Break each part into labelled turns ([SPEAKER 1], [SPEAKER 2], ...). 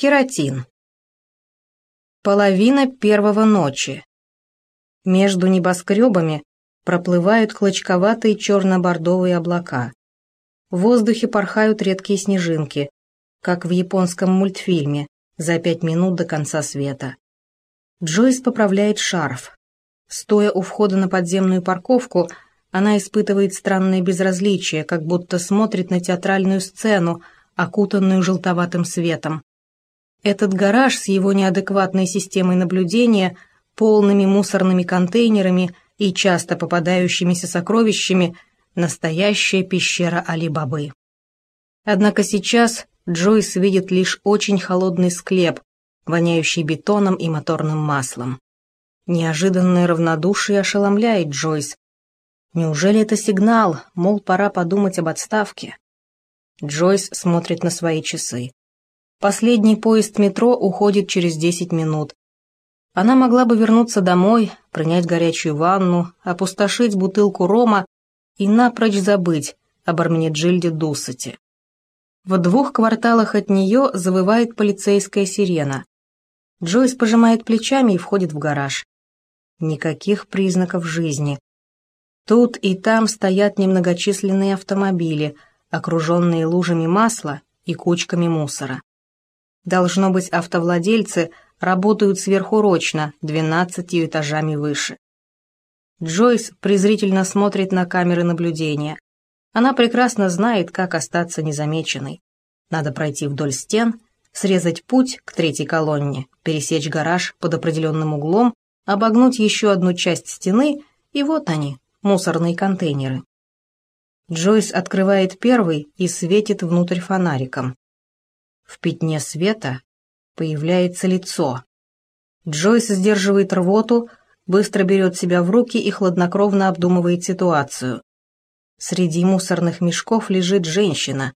[SPEAKER 1] Кератин. Половина первого ночи. Между небоскребами проплывают клочковатые черно-бордовые облака. В воздухе порхают редкие снежинки, как в японском мультфильме «За пять минут до конца света». Джойс поправляет шарф. Стоя у входа на подземную парковку, она испытывает странное безразличие, как будто смотрит на театральную сцену, окутанную желтоватым светом. Этот гараж с его неадекватной системой наблюдения, полными мусорными контейнерами и часто попадающимися сокровищами – настоящая пещера Али-Бабы. Однако сейчас Джойс видит лишь очень холодный склеп, воняющий бетоном и моторным маслом. Неожиданное равнодушие ошеломляет Джойс. Неужели это сигнал, мол, пора подумать об отставке? Джойс смотрит на свои часы. Последний поезд метро уходит через 10 минут. Она могла бы вернуться домой, принять горячую ванну, опустошить бутылку рома и напрочь забыть об Арменеджильде Дуссете. В двух кварталах от нее завывает полицейская сирена. Джойс пожимает плечами и входит в гараж. Никаких признаков жизни. Тут и там стоят немногочисленные автомобили, окруженные лужами масла и кучками мусора. Должно быть, автовладельцы работают сверхурочно, двенадцатью этажами выше. Джойс презрительно смотрит на камеры наблюдения. Она прекрасно знает, как остаться незамеченной. Надо пройти вдоль стен, срезать путь к третьей колонне, пересечь гараж под определенным углом, обогнуть еще одну часть стены, и вот они, мусорные контейнеры. Джойс открывает первый и светит внутрь фонариком. В пятне света появляется лицо. Джойс сдерживает рвоту, быстро берет себя в руки и хладнокровно обдумывает ситуацию. Среди мусорных мешков лежит женщина,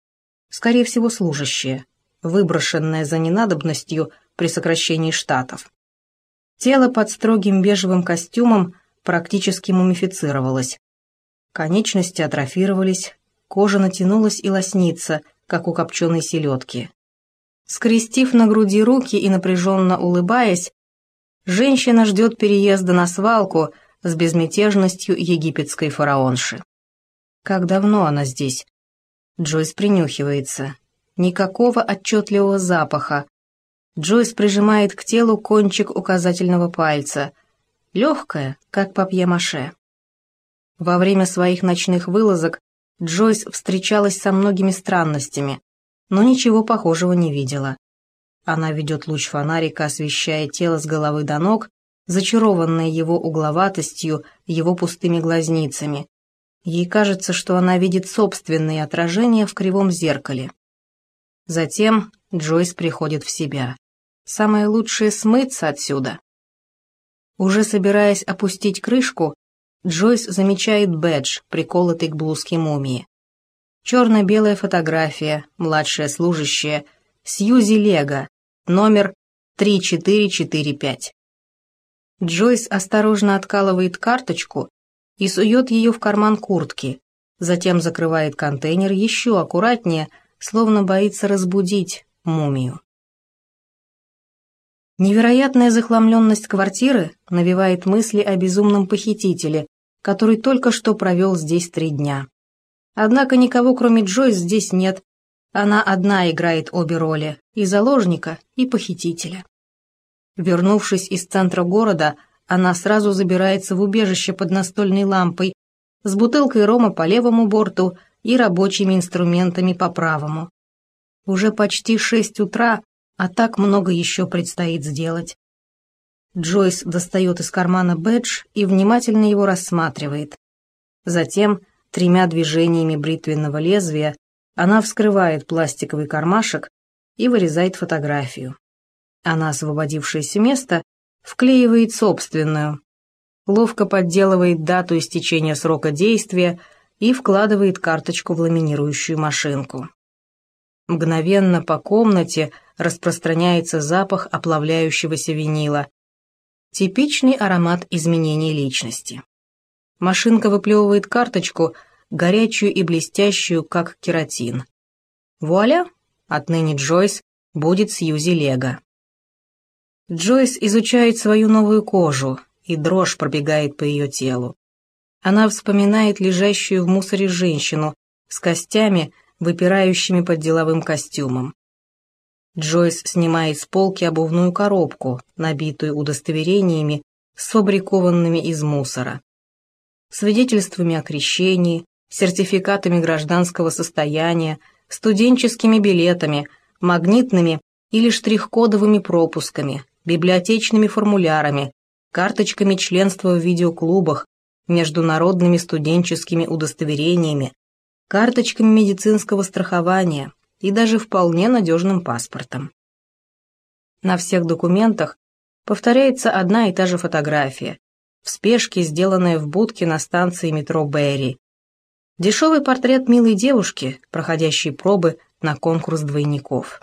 [SPEAKER 1] скорее всего служащая, выброшенная за ненадобностью при сокращении штатов. Тело под строгим бежевым костюмом практически мумифицировалось. Конечности атрофировались, кожа натянулась и лоснится, как у копченой селедки. Скрестив на груди руки и напряженно улыбаясь, женщина ждет переезда на свалку с безмятежностью египетской фараонши. Как давно она здесь? Джойс принюхивается. Никакого отчетливого запаха. Джойс прижимает к телу кончик указательного пальца. Легкая, как папье-маше. Во время своих ночных вылазок Джойс встречалась со многими странностями, но ничего похожего не видела. Она ведет луч фонарика, освещая тело с головы до ног, зачарованная его угловатостью, его пустыми глазницами. Ей кажется, что она видит собственные отражения в кривом зеркале. Затем Джойс приходит в себя. Самое лучшее смыться отсюда. Уже собираясь опустить крышку, Джойс замечает бэдж, приколотый к блузке мумии. Черно-белая фотография, младшая служащая, Сьюзи Лего, номер 3445. Джойс осторожно откалывает карточку и сует ее в карман куртки, затем закрывает контейнер еще аккуратнее, словно боится разбудить мумию. Невероятная захламленность квартиры навевает мысли о безумном похитителе, который только что провел здесь три дня. Однако никого, кроме Джойс, здесь нет. Она одна играет обе роли – и заложника, и похитителя. Вернувшись из центра города, она сразу забирается в убежище под настольной лампой с бутылкой рома по левому борту и рабочими инструментами по правому. Уже почти шесть утра, а так много еще предстоит сделать. Джойс достает из кармана бэдж и внимательно его рассматривает. Затем Тремя движениями бритвенного лезвия она вскрывает пластиковый кармашек и вырезает фотографию. А на освободившееся место вклеивает собственную, ловко подделывает дату истечения срока действия и вкладывает карточку в ламинирующую машинку. Мгновенно по комнате распространяется запах оплавляющегося винила. Типичный аромат изменений личности. Машинка выплевывает карточку, горячую и блестящую, как кератин. Вуаля! Отныне Джойс будет Сьюзи Лего. Джойс изучает свою новую кожу, и дрожь пробегает по ее телу. Она вспоминает лежащую в мусоре женщину с костями, выпирающими под деловым костюмом. Джойс снимает с полки обувную коробку, набитую удостоверениями, сфабрикованными из мусора. Свидетельствами о крещении, сертификатами гражданского состояния, студенческими билетами, магнитными или штрих-кодовыми пропусками, библиотечными формулярами, карточками членства в видеоклубах, международными студенческими удостоверениями, карточками медицинского страхования и даже вполне надежным паспортом. На всех документах повторяется одна и та же фотография, в спешке сделанная в будке на станции метро Берри. Дешевый портрет милой девушки, проходящей пробы на конкурс двойников.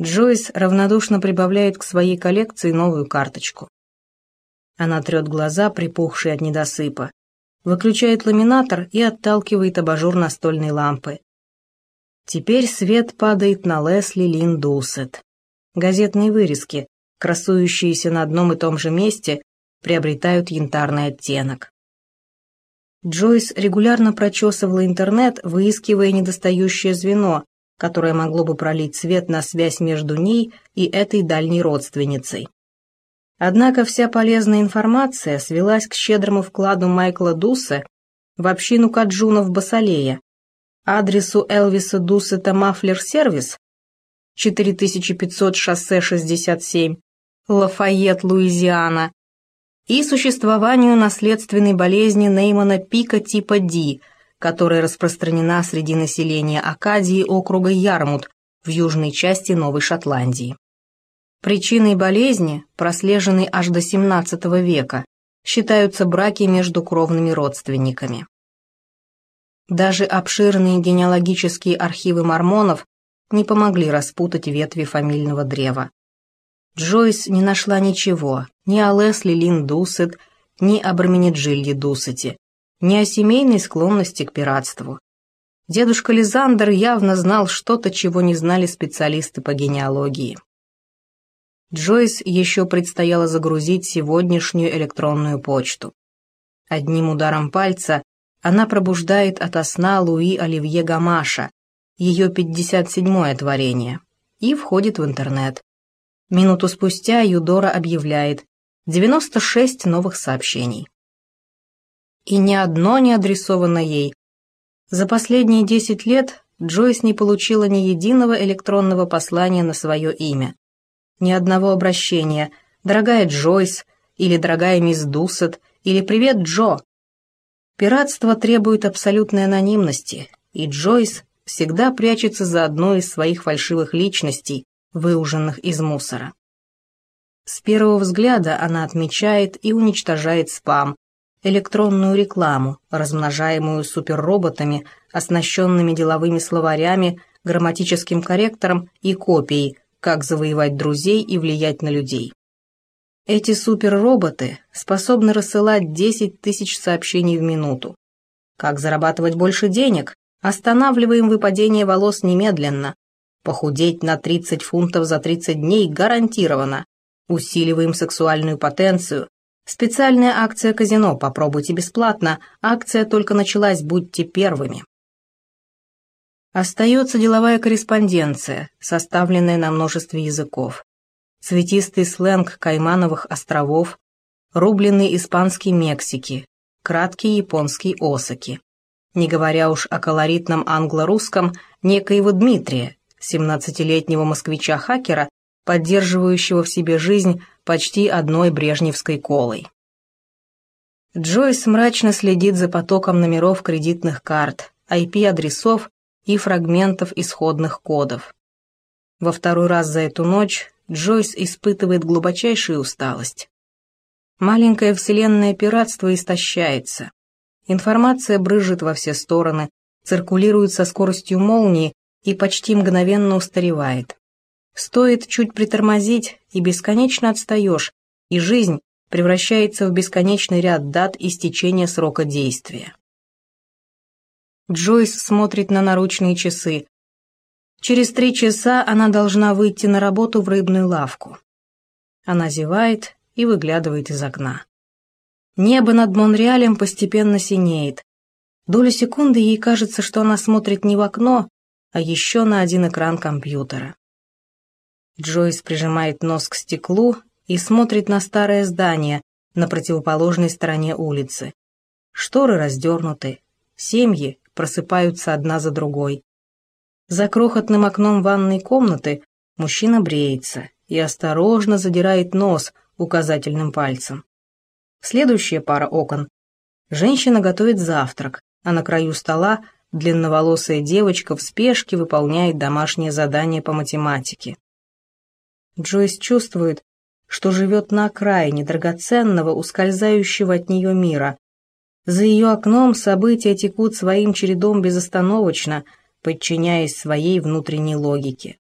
[SPEAKER 1] Джойс равнодушно прибавляет к своей коллекции новую карточку. Она трет глаза, припухшие от недосыпа, выключает ламинатор и отталкивает абажур настольной лампы. Теперь свет падает на Лесли Лин Дусет. Газетные вырезки, красующиеся на одном и том же месте, приобретают янтарный оттенок. Джойс регулярно прочесывала интернет, выискивая недостающее звено, которое могло бы пролить свет на связь между ней и этой дальней родственницей. Однако вся полезная информация свелась к щедрому вкладу Майкла Дуса в общину Каджунов Басалея, адресу Элвиса Дуссета Мафлер Сервис, 4500 шоссе 67, Лафайет, Луизиана, и существованию наследственной болезни Неймана Пика типа D, которая распространена среди населения Акадии округа Ярмут в южной части Новой Шотландии. Причиной болезни, прослеженной аж до XVII века, считаются браки между кровными родственниками. Даже обширные генеалогические архивы мормонов не помогли распутать ветви фамильного древа. Джойс не нашла ничего, ни о Лесли Лин Дусет, ни о Барменеджилье Дусете, ни о семейной склонности к пиратству. Дедушка Лизандер явно знал что-то, чего не знали специалисты по генеалогии. Джойс еще предстояло загрузить сегодняшнюю электронную почту. Одним ударом пальца она пробуждает ото сна Луи Оливье Гамаша, ее 57-е творение, и входит в интернет. Минуту спустя Юдора объявляет 96 новых сообщений. И ни одно не адресовано ей. За последние 10 лет Джойс не получила ни единого электронного послания на свое имя ни одного обращения «Дорогая Джойс» или «Дорогая мисс Дуссет» или «Привет, Джо». Пиратство требует абсолютной анонимности, и Джойс всегда прячется за одной из своих фальшивых личностей, выуженных из мусора. С первого взгляда она отмечает и уничтожает спам, электронную рекламу, размножаемую суперроботами, оснащенными деловыми словарями, грамматическим корректором и копией, как завоевать друзей и влиять на людей. Эти суперроботы способны рассылать 10 тысяч сообщений в минуту. Как зарабатывать больше денег? Останавливаем выпадение волос немедленно. Похудеть на 30 фунтов за 30 дней гарантированно. Усиливаем сексуальную потенцию. Специальная акция казино «Попробуйте бесплатно». Акция только началась, будьте первыми. Остается деловая корреспонденция, составленная на множестве языков. Цветистый сленг Каймановых островов, рубленый испанский Мексики, краткий японский Осаки. Не говоря уж о колоритном англо-русском некоего Дмитрия, 17-летнего москвича-хакера, поддерживающего в себе жизнь почти одной брежневской колой. Джойс мрачно следит за потоком номеров кредитных карт, IP-адресов и фрагментов исходных кодов. Во второй раз за эту ночь Джойс испытывает глубочайшую усталость. Маленькое вселенное пиратство истощается. Информация брызжет во все стороны, циркулирует со скоростью молнии и почти мгновенно устаревает. Стоит чуть притормозить, и бесконечно отстаешь, и жизнь превращается в бесконечный ряд дат истечения срока действия. Джойс смотрит на наручные часы. Через три часа она должна выйти на работу в рыбную лавку. Она зевает и выглядывает из окна. Небо над Монреалем постепенно синеет. Долю секунды ей кажется, что она смотрит не в окно, а еще на один экран компьютера. Джойс прижимает нос к стеклу и смотрит на старое здание на противоположной стороне улицы. Шторы раздернуты, семьи просыпаются одна за другой. За крохотным окном ванной комнаты мужчина бреется и осторожно задирает нос указательным пальцем. Следующая пара окон. Женщина готовит завтрак, а на краю стола длинноволосая девочка в спешке выполняет домашнее задание по математике. Джойс чувствует, что живет на окраине драгоценного, ускользающего от нее мира. За ее окном события текут своим чередом безостановочно, подчиняясь своей внутренней логике.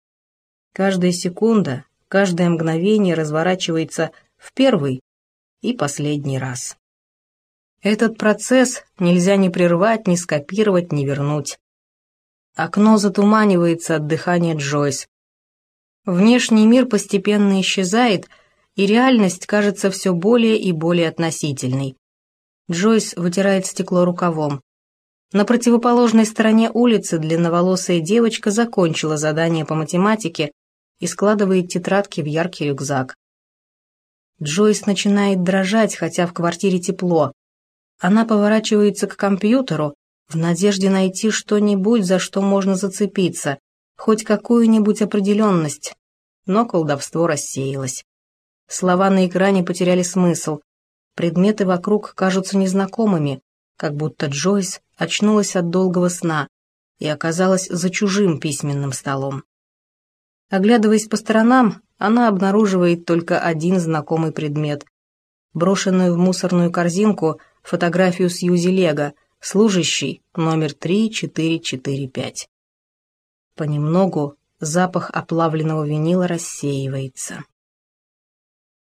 [SPEAKER 1] Каждая секунда, каждое мгновение разворачивается в первый и последний раз. Этот процесс нельзя ни прервать, ни скопировать, ни вернуть. Окно затуманивается от дыхания Джойс. Внешний мир постепенно исчезает, и реальность кажется все более и более относительной. Джойс вытирает стекло рукавом. На противоположной стороне улицы длинноволосая девочка закончила задание по математике и складывает тетрадки в яркий рюкзак. Джойс начинает дрожать, хотя в квартире тепло. Она поворачивается к компьютеру в надежде найти что-нибудь, за что можно зацепиться, хоть какую-нибудь определенность, но колдовство рассеялось. Слова на экране потеряли смысл. Предметы вокруг кажутся незнакомыми, как будто Джойс очнулась от долгого сна и оказалась за чужим письменным столом. Оглядываясь по сторонам, она обнаруживает только один знакомый предмет. Брошенную в мусорную корзинку фотографию Сьюзи Лего, служащий номер 3445. Понемногу запах оплавленного винила рассеивается.